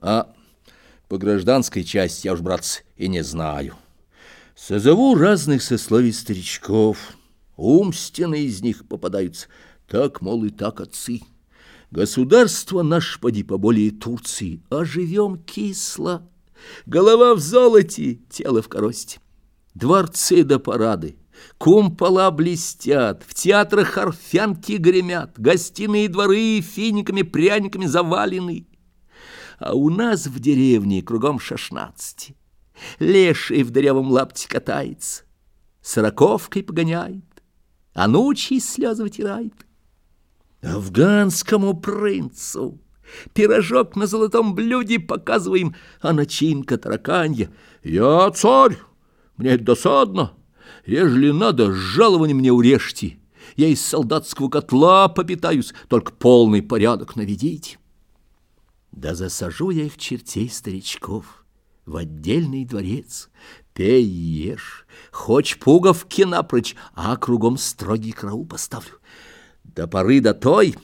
А по гражданской части я уж, братцы, и не знаю. Созову разных сословий старичков, умственные из них попадаются, так, мол, и так отцы. Государство наш, поди поболее Турции, а живем кисло. Голова в золоте, тело в коросте. Дворцы да парады, кумпола блестят, в театрах орфянки гремят, гостиные дворы финиками, пряниками завалены а у нас в деревне кругом шестнадцати. Леший в дырявом лапте катается, сороковкой погоняет, а ночи слезы вытирает. Афганскому принцу пирожок на золотом блюде показываем, а начинка тараканья. Я царь, мне это досадно, ежели надо, жалование мне урежьте. Я из солдатского котла попитаюсь, только полный порядок наведите. Да засажу я их чертей старичков в отдельный дворец. Пей и ешь, хоть пуговки напрочь, а кругом строгий караул поставлю. До поры до той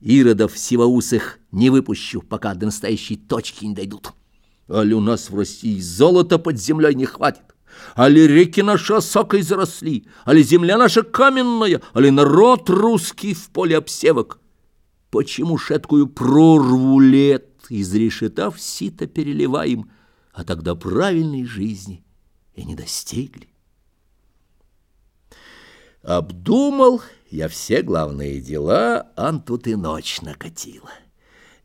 иродов сивоусых не выпущу, пока до настоящей точки не дойдут. Али у нас в России золота под землей не хватит, али реки наши осокой заросли, али земля наша каменная, али народ русский в поле обсевок. Почему шеткую прорву лет из решетов сито переливаем, а тогда правильной жизни и не достигли? Обдумал я все главные дела, ан тут и ночь накатила.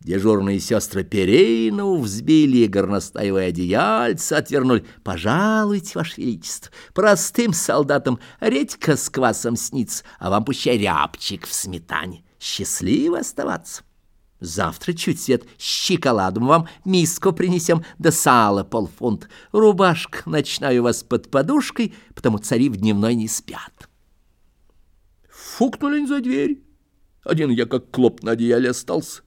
Дежурные сестры Перейну взбили горностаевое одеяльце, отвернули. «Пожалуйте, Ваше Величество, простым солдатам редька с квасом снится, а вам пущай рябчик в сметане» счастливо оставаться. Завтра чуть свет с шоколадом вам миску принесем, да сало полфунт. Рубашка ночная у вас под подушкой, потому цари в дневной не спят. Фукнули за дверь. Один я как клоп на одеяле остался.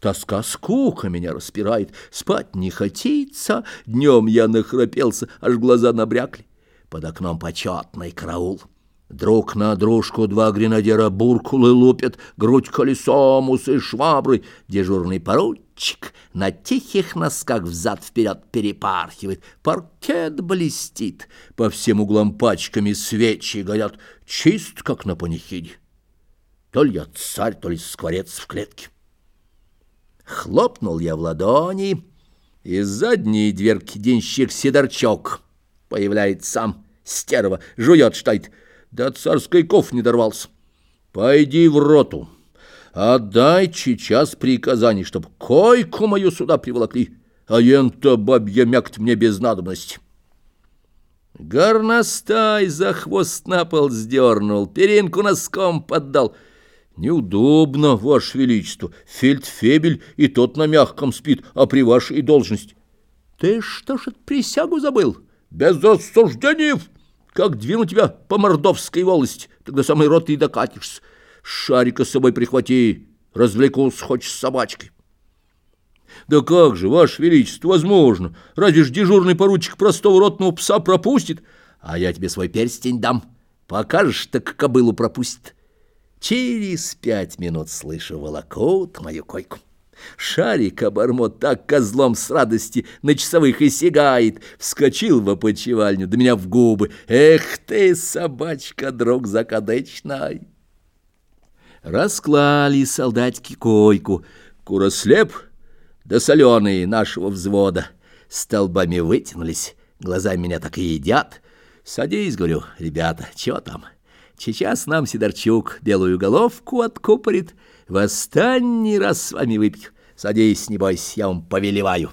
Тоска скука меня распирает, спать не хотится. Днем я нахрапелся, аж глаза набрякли. Под окном почетный караул. Друг на дружку два гренадера буркулы лупят, грудь колесом, усы швабры. Дежурный поручик на тихих носках взад-вперед перепархивает. Паркет блестит, по всем углам пачками свечи горят, чист, как на панихиде. То ли я царь, то ли скворец в клетке. Хлопнул я в ладони, из задней дверки денщик Сидорчок появляется сам, стерва, жует, штайт, до царской ков не дорвался. Пойди в роту, отдай сейчас приказание, чтоб койку мою сюда приволокли, а ента бабья мякоть мне без надобности. Горностай за хвост на пол сдернул, перинку носком поддал. Неудобно, ваше величество, фельдфебель и тот на мягком спит, а при вашей должности. Ты что ж присягу забыл? Без осуждений! Как двину тебя по мордовской волости, тогда самый рот и докатишься. Шарика с собой прихвати, развлекусь хоть с собачкой. Да как же, ваше величество, возможно. Разве ж дежурный поручик простого ротного пса пропустит? А я тебе свой перстень дам. Покажешь, так кобылу пропустит. Через пять минут слышу волокут мою койку. Шарик обормот так козлом с радости на часовых и сигает. Вскочил в опочивальню, да меня в губы. Эх ты, собачка, друг закадычный! Расклали солдатики койку. Курослеп да соленые нашего взвода. Столбами вытянулись, глаза меня так и едят. Садись, говорю, ребята, чего там? Сейчас нам Сидорчук белую головку откупорит, в останний раз с вами выпью. Садись, не бойся, я вам повелеваю.